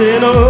sinner